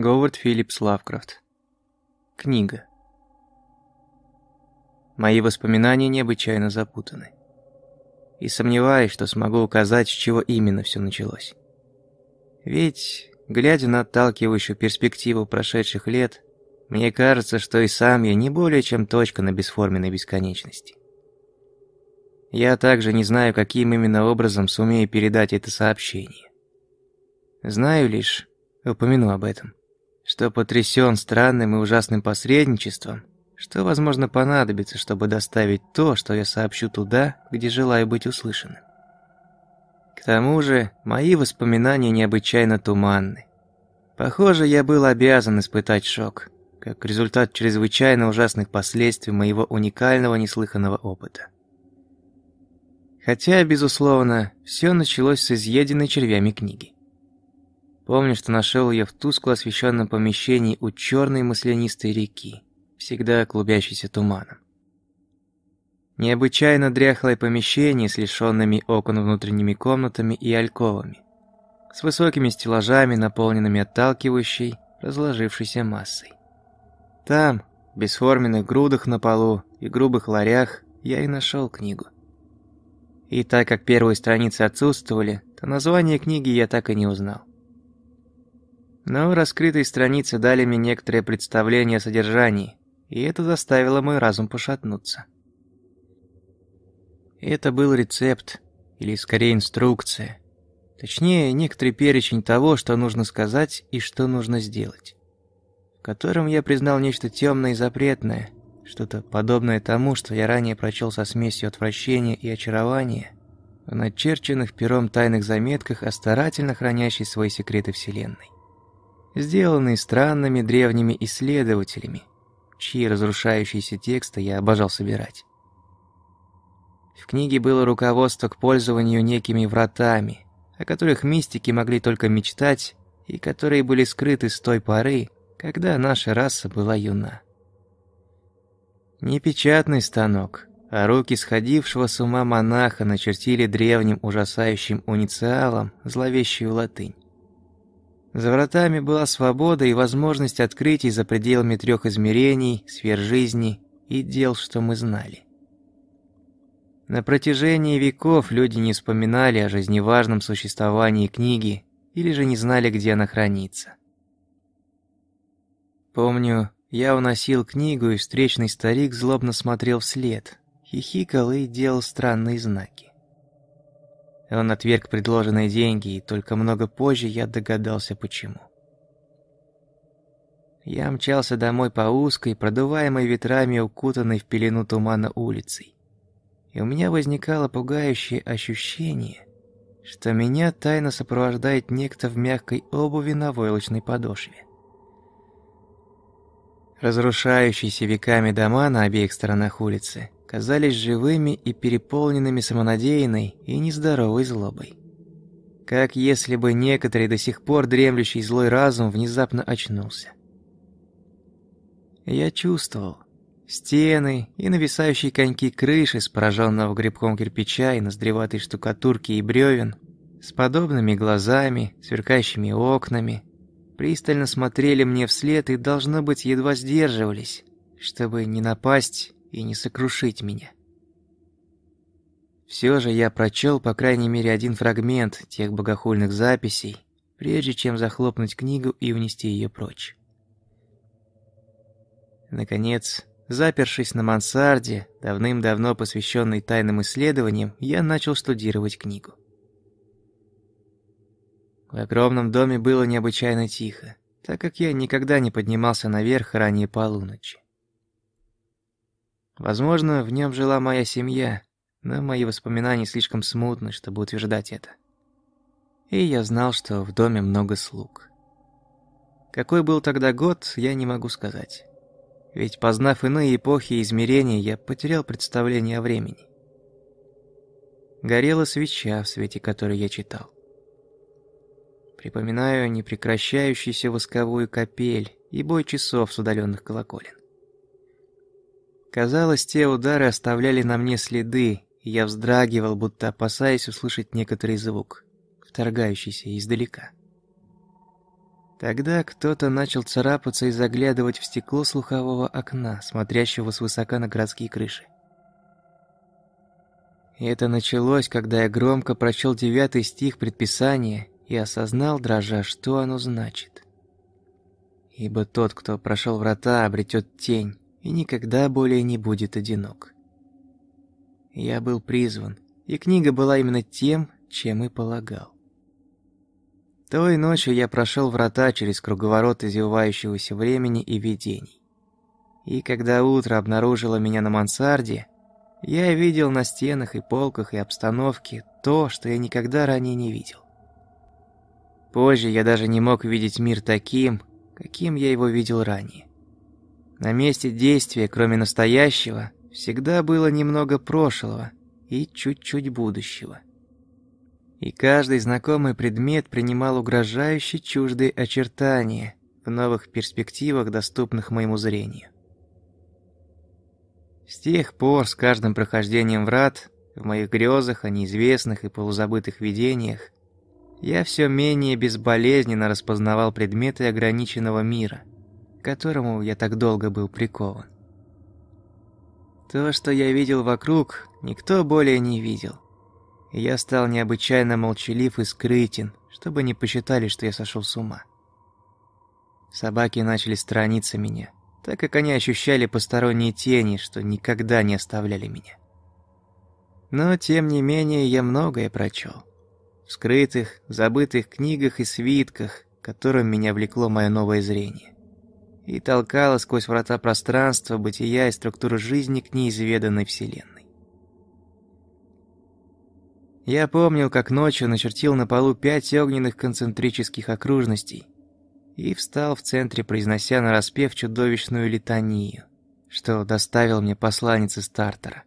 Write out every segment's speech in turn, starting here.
Говард Филлипс Лавкрафт. Книга. Мои воспоминания необычайно запутаны. И сомневаюсь, что смогу указать, с чего именно все началось. Ведь, глядя на отталкивающую перспективу прошедших лет, мне кажется, что и сам я не более чем точка на бесформенной бесконечности. Я также не знаю, каким именно образом сумею передать это сообщение. Знаю лишь, упомяну об этом, что потрясен странным и ужасным посредничеством, что, возможно, понадобится, чтобы доставить то, что я сообщу туда, где желаю быть услышанным. К тому же, мои воспоминания необычайно туманны. Похоже, я был обязан испытать шок, как результат чрезвычайно ужасных последствий моего уникального неслыханного опыта. Хотя, безусловно, все началось с изъеденной червями книги. Помню, что нашел ее в тускло освещенном помещении у черной маслянистой реки, всегда клубящейся туманом. Необычайно дряхлое помещение с лишенными окон внутренними комнатами и альковами, с высокими стеллажами, наполненными отталкивающей, разложившейся массой. Там, в бесформенных грудах на полу и грубых ларях, я и нашел книгу. И так как первые страницы отсутствовали, то название книги я так и не узнал. Но раскрытые страницы дали мне некоторое представление о содержании, и это заставило мой разум пошатнуться. Это был рецепт, или скорее инструкция. Точнее, некоторый перечень того, что нужно сказать и что нужно сделать. В котором я признал нечто темное и запретное, что-то подобное тому, что я ранее прочел со смесью отвращения и очарования в начерченных пером тайных заметках о старательно хранящей свои секреты Вселенной сделанный странными древними исследователями, чьи разрушающиеся тексты я обожал собирать. В книге было руководство к пользованию некими вратами, о которых мистики могли только мечтать и которые были скрыты с той поры, когда наша раса была юна. Не печатный станок, а руки сходившего с ума монаха начертили древним ужасающим унициалом зловещую латынь. За вратами была свобода и возможность открытий за пределами трех измерений, сфер жизни и дел, что мы знали. На протяжении веков люди не вспоминали о жизневажном существовании книги или же не знали, где она хранится. Помню, я уносил книгу, и встречный старик злобно смотрел вслед, хихикал и делал странные знаки. Он отверг предложенные деньги, и только много позже я догадался, почему. Я мчался домой по узкой, продуваемой ветрами, укутанной в пелену тумана улицей. И у меня возникало пугающее ощущение, что меня тайно сопровождает некто в мягкой обуви на войлочной подошве. Разрушающиеся веками дома на обеих сторонах улицы казались живыми и переполненными самонадеянной и нездоровой злобой. Как если бы некоторый до сих пор дремлющий злой разум внезапно очнулся. Я чувствовал стены и нависающие коньки крыши с пораженного грибком кирпича и ноздреватой штукатурки и бревен, с подобными глазами, сверкающими окнами, пристально смотрели мне вслед и, должно быть, едва сдерживались, чтобы не напасть и не сокрушить меня. Все же я прочел по крайней мере один фрагмент тех богохульных записей, прежде чем захлопнуть книгу и унести ее прочь. Наконец, запершись на мансарде, давным-давно посвященной тайным исследованиям, я начал штудировать книгу. В огромном доме было необычайно тихо, так как я никогда не поднимался наверх ранее полуночи. Возможно, в нем жила моя семья, но мои воспоминания слишком смутны, чтобы утверждать это. И я знал, что в доме много слуг. Какой был тогда год, я не могу сказать. Ведь познав иные эпохи и измерения, я потерял представление о времени. Горела свеча, в свете которой я читал. Припоминаю непрекращающуюся восковую капель и бой часов с удаленных колоколен. Казалось, те удары оставляли на мне следы, и я вздрагивал, будто опасаясь услышать некоторый звук, вторгающийся издалека. Тогда кто-то начал царапаться и заглядывать в стекло слухового окна, смотрящего свысока на городские крыши. И это началось, когда я громко прочел девятый стих предписания и осознал, дрожа, что оно значит. «Ибо тот, кто прошел врата, обретет тень и никогда более не будет одинок». Я был призван, и книга была именно тем, чем и полагал. Той ночью я прошел врата через круговорот извивающегося времени и видений. И когда утро обнаружило меня на мансарде, я видел на стенах и полках и обстановке то, что я никогда ранее не видел. Позже я даже не мог видеть мир таким, каким я его видел ранее. На месте действия, кроме настоящего, всегда было немного прошлого и чуть-чуть будущего и каждый знакомый предмет принимал угрожающие чуждые очертания в новых перспективах, доступных моему зрению. С тех пор, с каждым прохождением врат, в моих грезах о неизвестных и полузабытых видениях, я все менее безболезненно распознавал предметы ограниченного мира, которому я так долго был прикован. То, что я видел вокруг, никто более не видел – я стал необычайно молчалив и скрытен, чтобы не посчитали, что я сошел с ума. Собаки начали сторониться меня, так как они ощущали посторонние тени, что никогда не оставляли меня. Но, тем не менее, я многое прочел. В скрытых, забытых книгах и свитках, которым меня влекло мое новое зрение. И толкало сквозь врата пространства, бытия и структуру жизни к неизведанной вселенной. Я помнил, как ночью начертил на полу пять огненных концентрических окружностей и встал в центре, произнося нараспев чудовищную литанию, что доставил мне посланец из Тартара.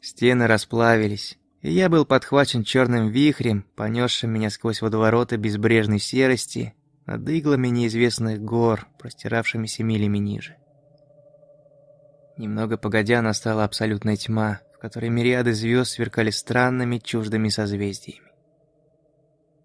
Стены расплавились, и я был подхвачен черным вихрем, понесшим меня сквозь водовороты безбрежной серости над иглами неизвестных гор, простиравшимися милями ниже. Немного погодя настала абсолютная тьма, в которой мириады звезд сверкали странными чуждыми созвездиями.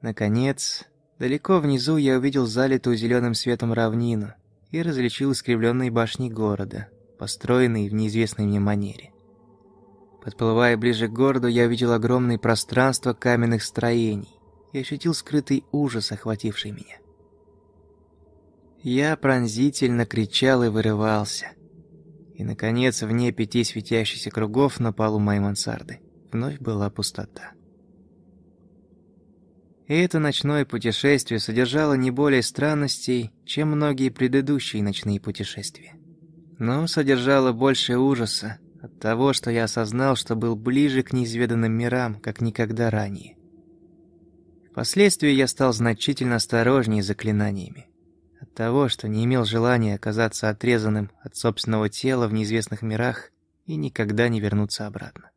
Наконец, далеко внизу я увидел залитую зеленым светом равнину и различил искривленные башни города, построенные в неизвестной мне манере. Подплывая ближе к городу, я увидел огромные пространства каменных строений и ощутил скрытый ужас, охвативший меня. Я пронзительно кричал и вырывался. И, наконец, вне пяти светящихся кругов на полу моей мансарды вновь была пустота. И это ночное путешествие содержало не более странностей, чем многие предыдущие ночные путешествия. Но содержало больше ужаса от того, что я осознал, что был ближе к неизведанным мирам, как никогда ранее. Впоследствии я стал значительно осторожнее с заклинаниями. Того, что не имел желания оказаться отрезанным от собственного тела в неизвестных мирах и никогда не вернуться обратно.